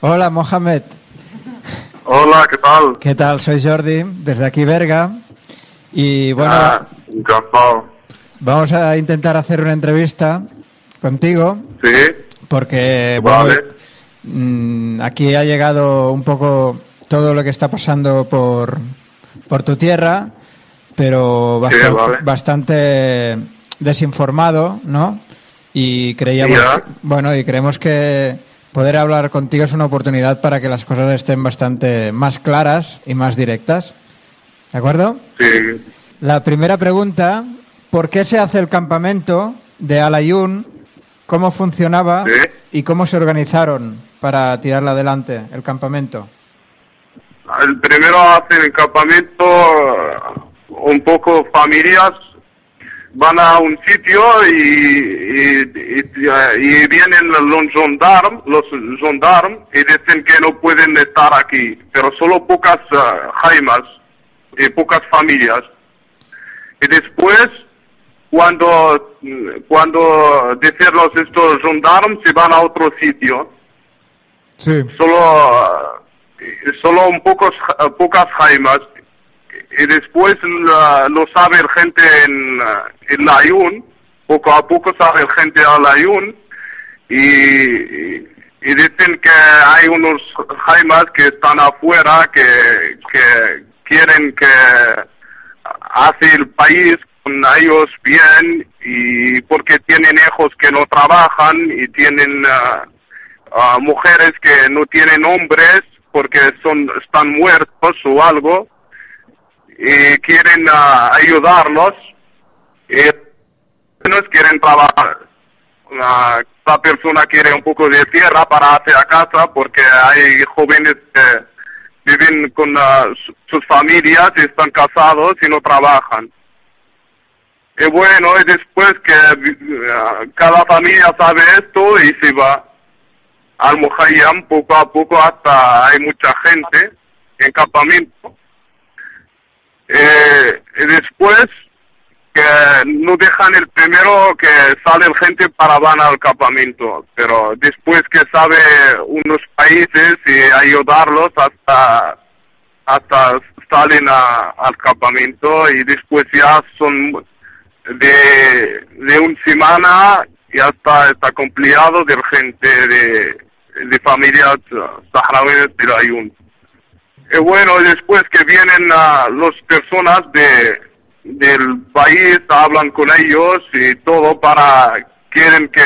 Hola, Mohamed. Hola, ¿qué tal? ¿Qué tal? Soy Jordi, desde aquí Berga. Y bueno, Ah, vamos a intentar hacer una entrevista contigo, Sí, porque bueno, vale. mm, aquí ha llegado un poco todo lo que está pasando por, por tu tierra, pero Sí, bastante, vale. bastante desinformado, ¿no? Y creíamos, bueno, y creemos que poder hablar contigo es una oportunidad para que las cosas estén bastante más claras y más directas. ¿De acuerdo? sí. La primera pregunta, ¿por qué se hace el campamento de Alayun? ¿Cómo funcionaba Sí. y cómo se organizaron para tirarla adelante el campamento? El primero hacen el campamento, un poco familias van a un sitio y, y, y- y vienen los gendarmes, los gendarmes y dicen que no pueden estar aquí, pero solo pocas eh, jaimas y pocas familias. Y después, cuando, cuando dicen los estos gendarmes, se van a otro sitio Sí. solo eh, solo un pocos ja- pocas jaimas y después la- lo sabe el gente en, en la Ayun poco a poco sabe el gente a la Ayun y, y, dicen que hay unos jaimas que están afuera que, que quieren que hace el país con ellos bien y porque tienen hijos que no trabajan y tienen a mujeres que no tienen hombres porque son están muertos o algo y quieren ah, ayudarlos. Y unos quieren trabajar. Ah, esta persona quiere un poco de tierra para hacer a casa porque hay jóvenes que viven con ah, su- sus familias y están casados y no trabajan. Y bueno y después que ah, cada familia sabe esto y se va al Muhayyam poco a poco hasta hay mucha gente en campamento. Eh, después que no dejan el primero que sale gente para van al campamento, pero después que sabe unos países y ayudarlos hasta hasta salen a- al campamento y después ya son de, de una semana ya está, está compleado de gente de, de familias saharauis de la Y bueno, después que vienen ah, las personas de, del país, hablan con ellos y todo para, quieren que,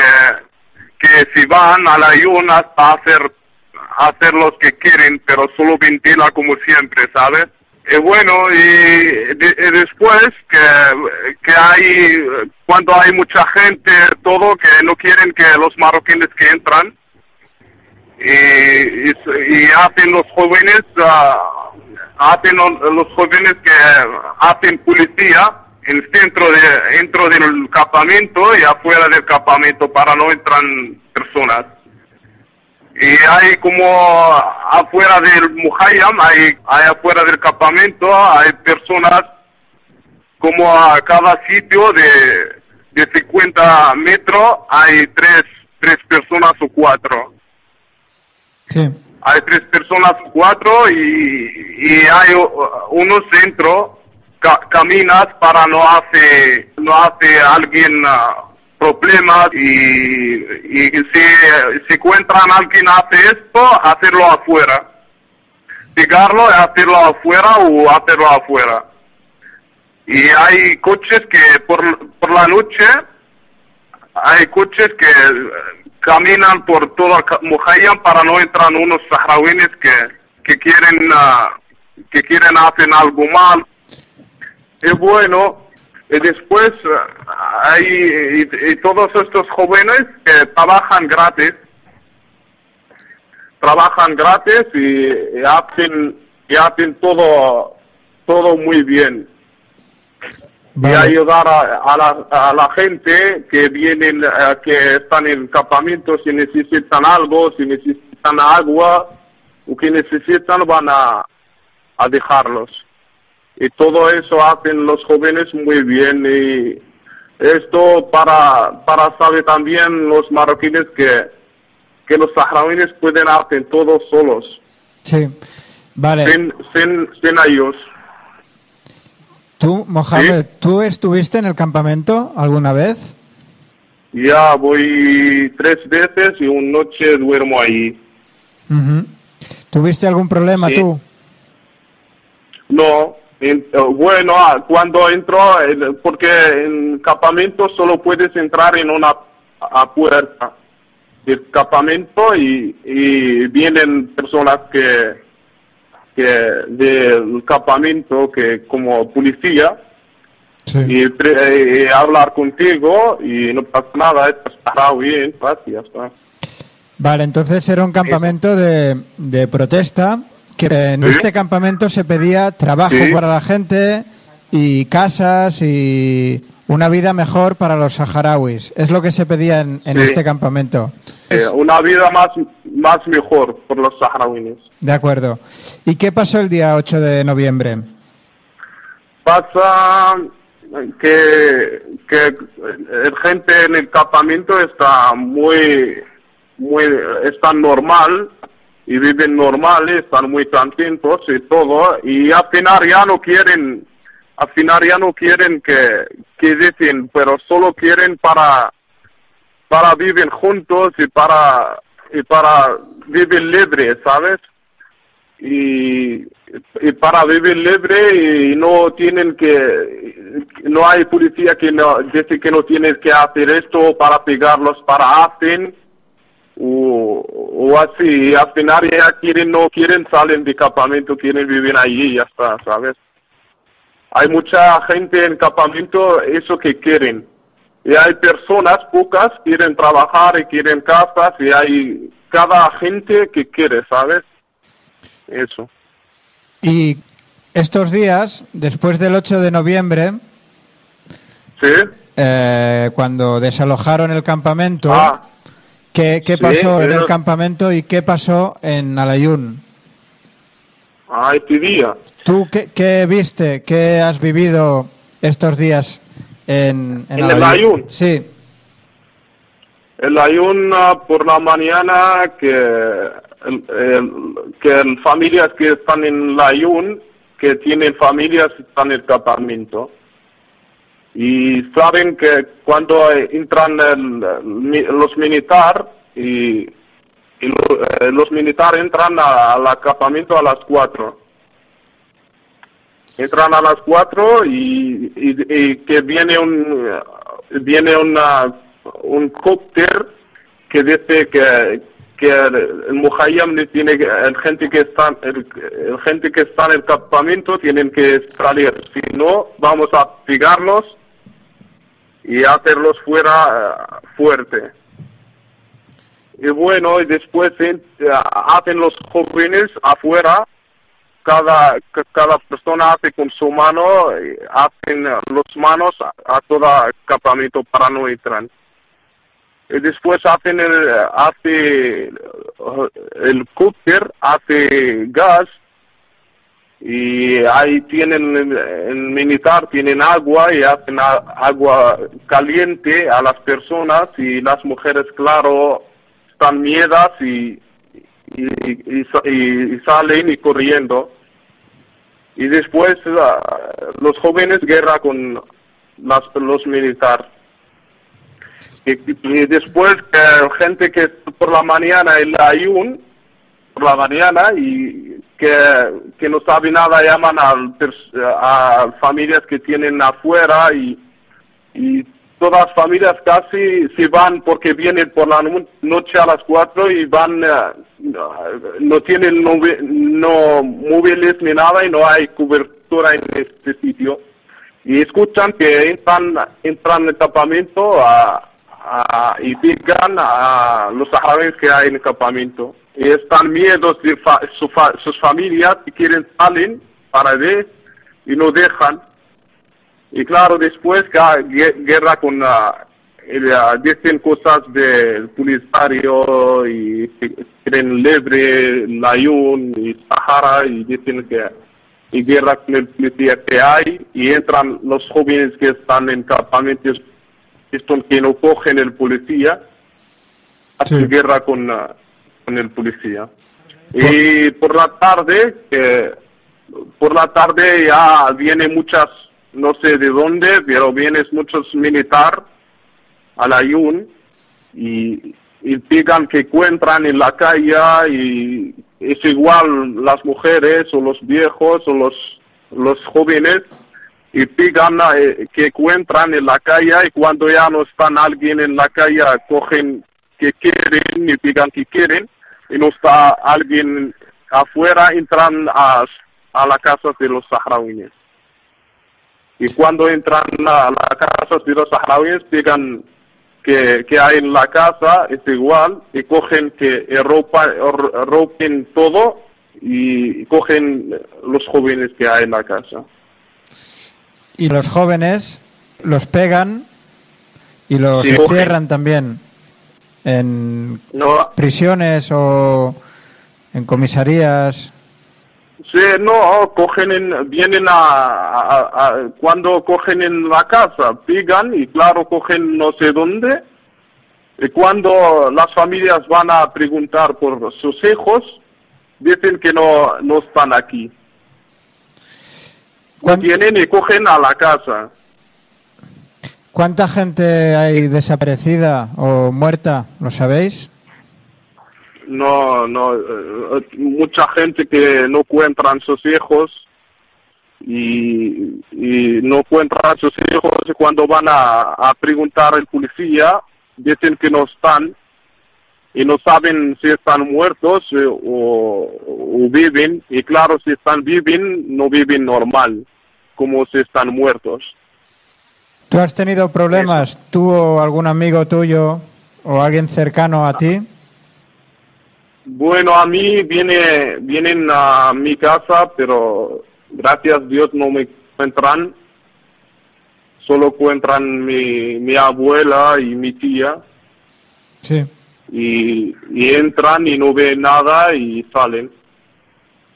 que si van a la Ayun hasta hacer, hacer los que quieren, pero solo ventila como siempre, ¿sabes? Y bueno, y, y después que, que hay, cuando hay mucha gente, todo, que no quieren que los marroquíes que entran, y, y, y hacen los jóvenes, ah, hacen lo- los jóvenes que hacen policía en el centro de, dentro del campamento y afuera del campamento para no entran personas. Y hay como afuera del Muhayyam, hay, hay afuera del campamento, hay personas como a cada sitio de, de 50 metros, hay tres, tres personas o cuatro. Hay tres personas cuatro y, hay uh, uno centro, ca- caminas para no hace, no hace alguien ah, problemas y, y si, si encuentran alguien hace esto, hacerlo afuera. Pegarlo hacerlo afuera o hacerlo afuera. Y hay coches que por, por la noche, hay coches que caminan por todo Ca- Muhayyam para no entrar unos saharauines que, que quieren ah, que quieren hacer algo mal. Y bueno, y después ah, hay y, todos estos jóvenes que trabajan gratis, trabajan gratis y hacen y hacen todo todo muy bien y Vale. ayudar a, a la, a la gente que vienen, eh, que están en campamento, si necesitan algo, si necesitan agua o que necesitan, van a, a dejarlos. Y todo eso hacen los jóvenes muy bien y esto para, para saber también los marroquíes que que los saharauis pueden hacer todos solos, Sí. Vale. sin, sin, sin ellos. Tú, Mohamed, ¿tú estuviste en el campamento alguna vez? Ya voy tres veces y una noche duermo ahí. ¿Tuviste algún problema Sí. tú? No, en- eh, bueno, ah, cuando entro, porque en campamento solo puedes entrar en una a puerta del campamento y, y vienen personas que, que del campamento que como policía Sí. y, y hablar contigo y no pasa nada, estará bien, y ya está. Vale, entonces era un campamento de, de protesta, que en Sí. este campamento se pedía trabajo Sí. para la gente y casas y una vida mejor para los saharauis. Es lo que se pedía en, en este campamento. Eh, una vida más, más mejor por los saharauis. De acuerdo. ¿Y qué pasó el día 8 de noviembre? pasa que, que el gente en el campamento está muy, muy, están normal y viven normal, están muy contentos y todo, y al final ya no quieren, al final ya no quieren que, que dicen, pero solo quieren para, para vivir juntos y para, y para vivir libre, ¿sabes? y, y para vivir libre y no tienen que no hay policía que no dice que no tienes que hacer esto para pegarlos para hacen o, o así. Y al final ya quieren no quieren salen de campamento quieren vivir allí y ya está sabes hay mucha gente en campamento eso que quieren y hay personas pocas quieren trabajar y quieren casas y hay cada gente que quiere sabes eso. Y estos días, después del 8 de noviembre, ¿Sí? eh, cuando desalojaron el campamento, Ah, ¿qué, qué sí, pasó en el campamento y qué pasó en Alayún? ah, este día. ¿Tú qué, qué viste, qué has vivido estos días en, ¿En el Alayún? Sí, El ayuno por la mañana que, el, el- que el- familias que están en la ayun, que tienen familias, están en el campamento. Y saben que cuando entran el- el los militares y, eh, los militares entran al campamento a las 4. Entran a las 4 y, y- y que viene un viene una, un cóctel que dice que, que el, Muhayyam tiene el gente que está el, gente que está en el campamento tienen que salir. Si no vamos a pegarlos y hacerlos fuera fuerte. Y bueno y después eh, hacen los jóvenes afuera cada ca- cada persona hace con su mano eh, hacen los manos a, a todo campamento para no entrar. Y después hacen el hace eh, el cooker hace gas y ahí tienen en militar tienen agua y hacen agua caliente a las personas y las mujeres claro están miedas y y, y- y salen y corriendo y después ah, los jóvenes guerra con las, los militares y, y después eh, gente que por la mañana el ayun por la mañana y que, que no sabe nada llaman pers- a familias que tienen afuera y, y todas las familias casi se van porque vienen por la no- noche a las cuatro y van eh, no, no tienen nove- no móviles ni nada y no hay cobertura en este sitio. Y escuchan que entran entran en el campamento a, a- y pican a los saharauis que hay en el campamento. Y están miedos de fa- su fa- sus familias y quieren salir para ver y no dejan y claro después guerra con la el, ah, dicen cosas del polisario y quieren libre la Yun y Sahara y dicen que y guerra con el policía que hay y entran los jóvenes que están en campamentos estos que no cogen el policía hacen Sí. guerra con ah, con el policía. Y por la tarde, que por la tarde ya viene muchas, no sé de dónde, pero vienen muchos militar al ayun y, y pican que encuentran en la calle y es igual las mujeres o los viejos o los, los jóvenes y pican eh, que encuentran en la calle y cuando ya no están alguien en la calle cogen que quieren y pican que quieren y no está alguien afuera entran a, a la casa de los saharauíes. Y cuando entran a la casa de los saharauíes, pican que, que hay en la casa, es igual, y cogen que ropa, rompen todo y cogen los jóvenes que hay en la casa. Y los jóvenes los pegan y los Sí, encierran también en No, prisiones o en comisarías. Sí, no, cogen en, vienen a, a- a- cuando cogen en la casa, pigan y claro, cogen no sé dónde. Y cuando las familias van a preguntar por sus hijos, dicen que no, no están aquí. ¿Cuán- Vienen y cogen a la casa. ¿Cuánta gente hay desaparecida o muerta? ¿Lo sabéis? No, no, eh, mucha gente que no encuentran sus hijos y, y no encuentran sus hijos y cuando van a, a preguntar al policía dicen que no están y no saben si están muertos eh, o, o viven y claro si están viven no viven normal como si están muertos. ¿Tú has tenido problemas? ¿Tú o algún amigo tuyo o alguien cercano a ti? Bueno, a mí viene, vienen a mi casa, pero gracias a Dios no me encuentran. Solo encuentran mi, mi abuela y mi tía. Sí. Y, y entran y no ven nada y salen.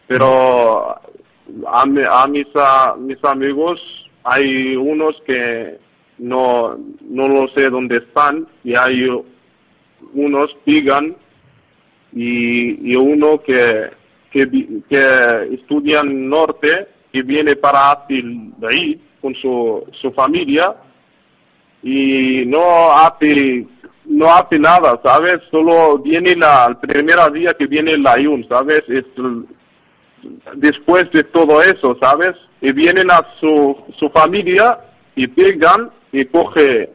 Pero a, a mis, a mis amigos hay unos que no, no lo sé dónde están y hay unos pigan y, y uno que, que, que estudia en norte y viene para Atil ahí con su, su familia y no hace no hace nada, ¿sabes? Solo viene la, el primer día que viene el ayun, ¿sabes? Después de todo eso, ¿sabes? Y vienen a su, su familia y pegan y coge,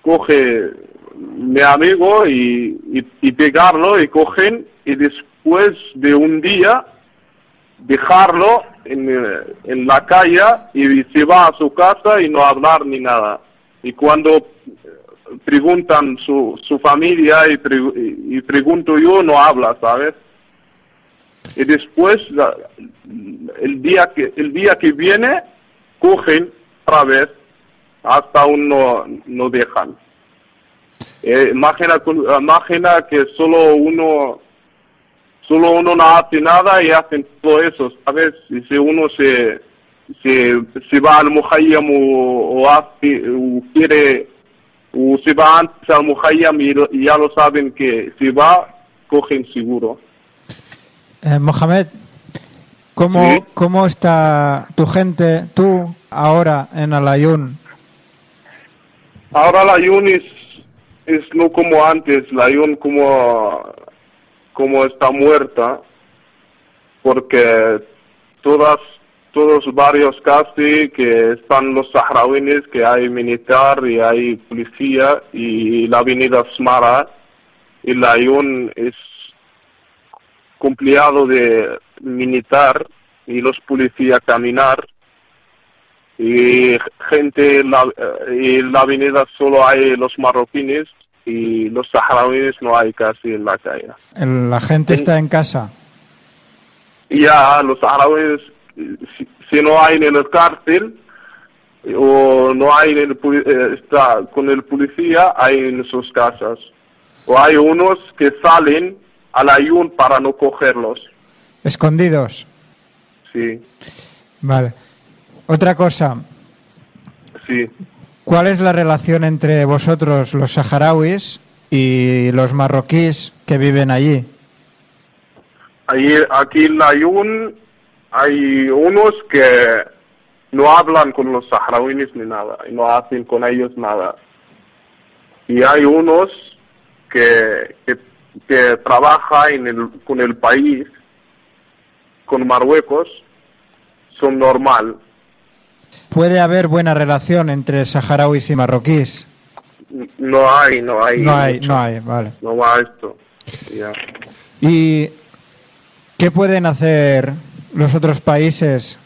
coge mi amigo y, y, y pegarlo y cogen y después de un día dejarlo en, eh, en la calle y se va a su casa y no hablar ni nada. Y cuando eh, preguntan su, su familia y, pre- y pregunto yo, no habla, ¿sabes? Y después, el día que, el día que viene, cogen otra vez, hasta aún no, no dejan. Eh, imagina, imagina que solo uno solo uno no hace nada y hacen todo eso, ¿sabes? Y si uno se, se, se va al Muhayyam o, o hace, o quiere, o se va antes al Muhayyam y, ya lo saben que si va, cogen seguro. Eh, Mohamed, ¿cómo, Sí. ¿cómo está tu gente, tú, ahora en Alayún? Ahora la Yun es, es no como antes, la Yun como, como está muerta, porque todas, todos los barrios casi que están los saharauines, que hay militar y hay policía y la avenida Smara y la Yun es complicado de militar y los policías caminar y gente en la, eh, en la avenida solo hay los marroquíes y los saharauis no hay casi en la calle. La gente está en casa. Ya los saharauis, si, si no hay en el cárcel o no hay en el, eh, está con el policía, hay en sus casas. O hay unos que salen al ayun para no cogerlos. Escondidos. Sí, Vale. Otra cosa, sí. ¿cuál es la relación entre vosotros, los saharauis, y los marroquíes que viven allí? ahí, aquí en Layún hay unos que no hablan con los saharauis ni nada, y no hacen con ellos nada. Y hay unos que, que, que trabajan en el, con el país, con Marruecos, son normal. ¿Puede haber buena relación entre saharauis y marroquíes? No hay, no hay. No hay, mucho. no hay, vale. No va esto. Ya. ¿Y qué pueden hacer los otros países?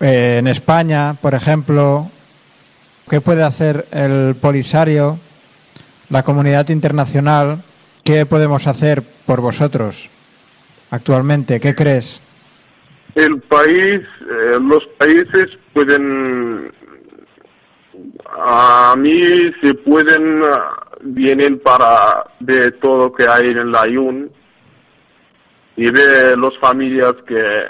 Eh, en España, por ejemplo, ¿qué puede hacer el Polisario, la comunidad internacional? ¿Qué podemos hacer por vosotros actualmente? ¿Qué crees? El país, eh, los países pueden, a mí se pueden, vienen para ver todo que hay en la IUN y ver las familias que,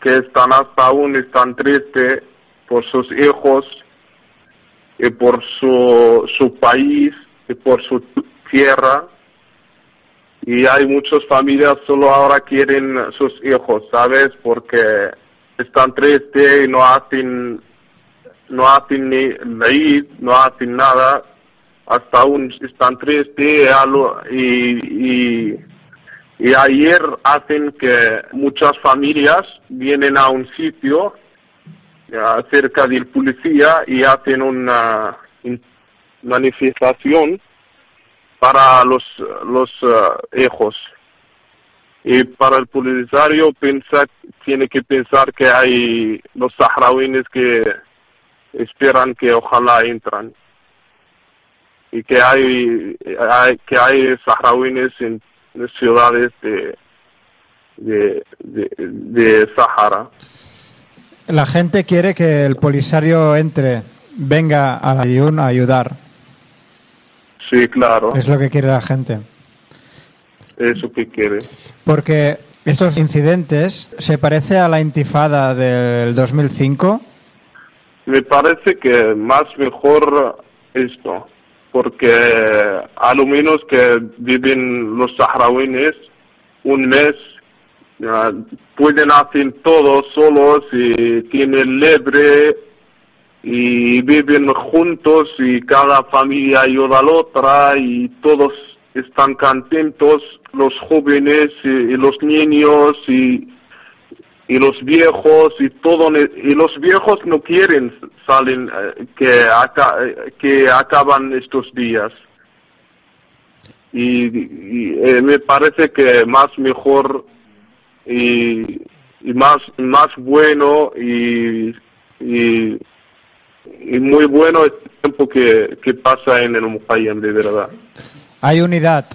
que están hasta aún, están tristes por sus hijos y por su, su país y por su tierra y hay muchas familias solo ahora quieren sus hijos, ¿sabes? Porque están tristes y no hacen, no hacen ni leer, no hacen nada, hasta aún están tristes y, y, y, ayer hacen que muchas familias vienen a un sitio ya, cerca del policía y hacen una manifestación para los, los eh, hijos. Y para el polisario piensa, tiene que pensar que hay los saharauines que esperan que ojalá entran. Y que hay, hay- que hay saharauines en, en ciudades de, de, de, de Sahara. La gente quiere que el Polisario entre, venga a la IUN a ayudar. Sí, claro, Es lo que quiere la gente. Eso que quiere. Porque estos incidentes se parece a la intifada del 2005. Me parece que más mejor esto, porque a lo menos que viven los saharauines un mes, pueden hacer todo solos y tienen libre y viven juntos y cada familia ayuda a la otra y todos están contentos, los jóvenes y, los niños y, y los viejos y todo y los viejos no quieren salen eh, que eh, que acaban estos días. Y, y, eh, me parece que más mejor y, y más más bueno y, y, y muy bueno el tiempo que, que pasa en el Mukayyam de verdad. Hay unidad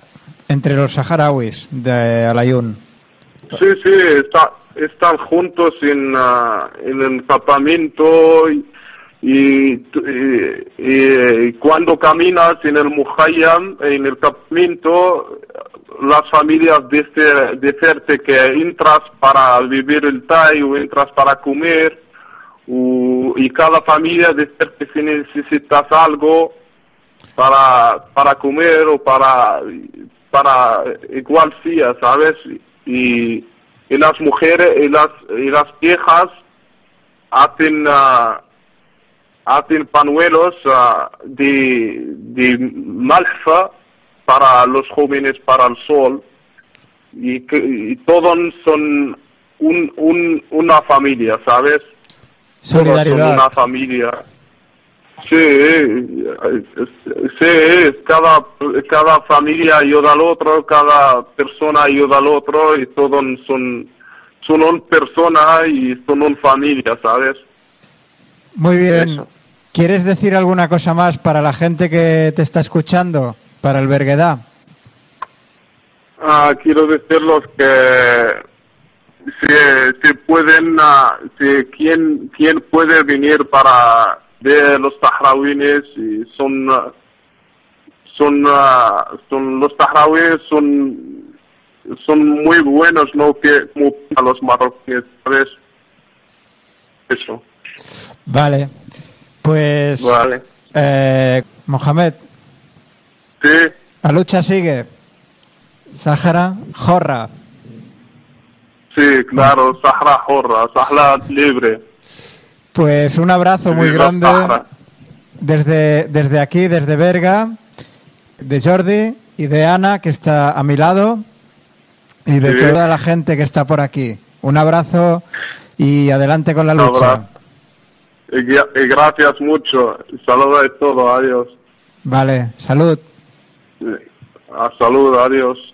entre los saharauis de Alayún. Sí, sí, está, están juntos en, ah, en el campamento y, y, cuando caminas en el Muhayyam, en el campamento, las familias dicen decirte que entras para vivir el Tai o entras para comer o- y cada familia decirte si necesitas algo para, para comer o para, para igual sea, ¿sabes? Y, y las mujeres y las, y las viejas hacen, ah, hacen panuelos ah, de, de malfa para los jóvenes para el sol y, que, y todos son un, un, una familia, ¿sabes? Todos son Solidaridad. una familia. Sí, sí, cada, cada familia ayuda al otro, cada persona ayuda al otro y todos son, son una persona y son una familia, ¿sabes? Muy bien. Eso. ¿Quieres decir alguna cosa más para la gente que te está escuchando? Para el Berguedá. Ah, quiero decirles que si, si pueden, ah, si quien, quien puede venir para ver los saharauines y son, son, ah, son los saharauis son, son muy buenos, no que como a los marroquíes, ¿sabes? Eso, Vale. Pues, vale. eh, Mohamed, Sí, la lucha sigue. Sáhara, Jorra. Sí, claro, Sahara Horra, Sahara libre. Pues un abrazo muy grande desde, desde aquí, desde Berga, de Jordi y de Ana, que está a mi lado, y de toda la gente que está por aquí. Un abrazo y adelante con la lucha. Y, gra- y gracias mucho. Saludos a todos, adiós. Vale, salud. A salud, adiós.